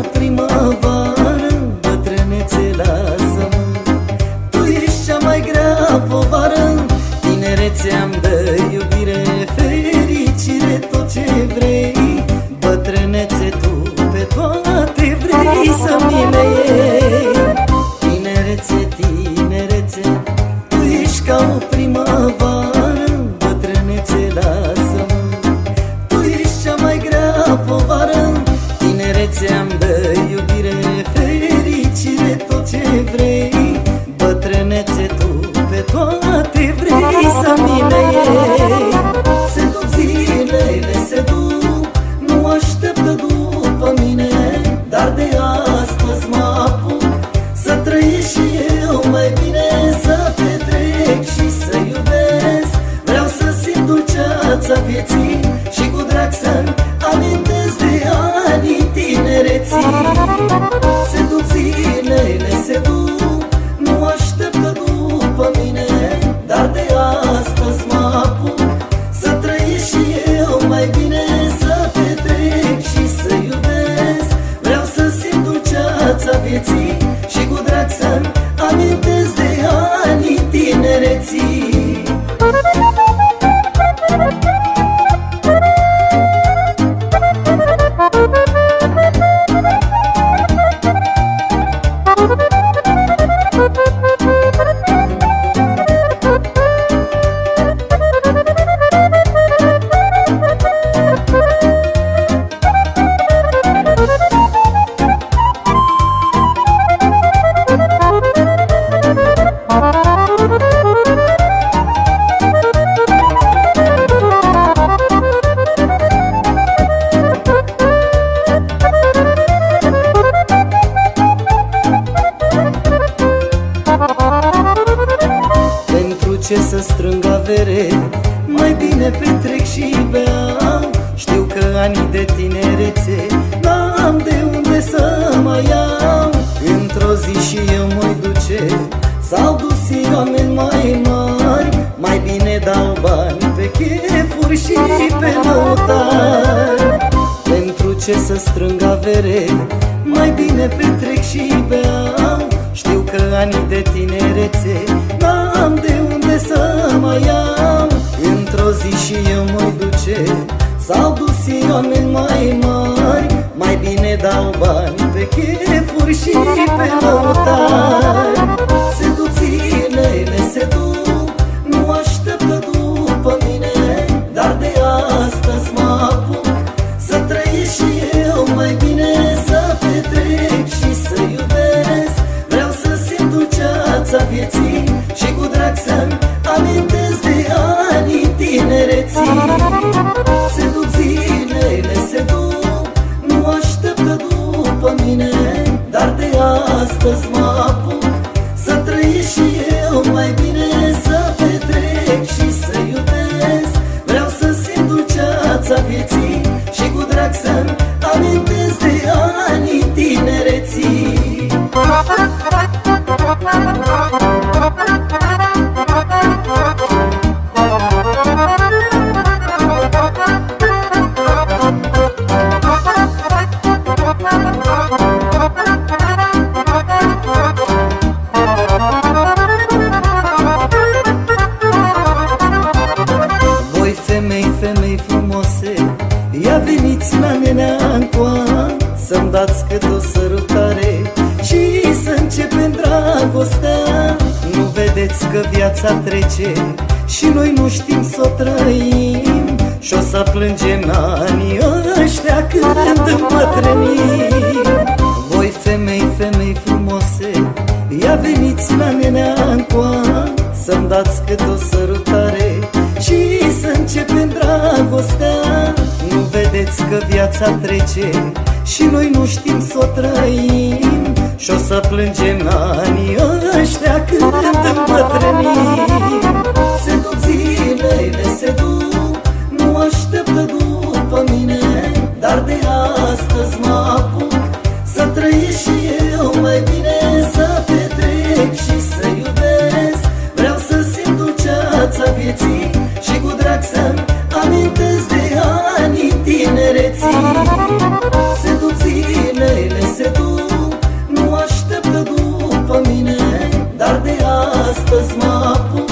primă vieții și cu drag să-mi amintesc de anii tinereții. Se duc zilele, se duc, nu așteptă după mine Dar de astăzi mă apuc să trăiesc și eu mai bine Să petrec și să iubesc. Vreau să simt dulceața vieții ce să strâng avere. Mai bine petrec și beau Știu că anii de tinerețe N-am de unde să mai iau Într-o zi și eu mă duce S-au dus oameni mai mari. Mai bine dau bani pe chefuri și pe lăutari Pentru ce să strâng avere? Mai bine petrec și beau Știu că anii de tinerețe N-am de unde să mai iau. Într-o zi și eu mă duce S-au dus oameni mai mari. Mai bine dau bani pe chefuri și pe lăutari Se duc mine Dar de astăzi mă apuc vedeți că viața trece Și noi nu știm să o trăim. Și o să plângem anii ăștia Când îmbătrânim Voi femei, femei frumoase Ia veniți la Neneancoa Să-mi dați cât o sărutare Și să începem dragostea. Nu vedeți că viața trece Și noi nu știm să o trăim. Și o să plângem anii ăștia Când îmbătrânim Se duc zilele, se duc Nu așteptă după Nu așteptă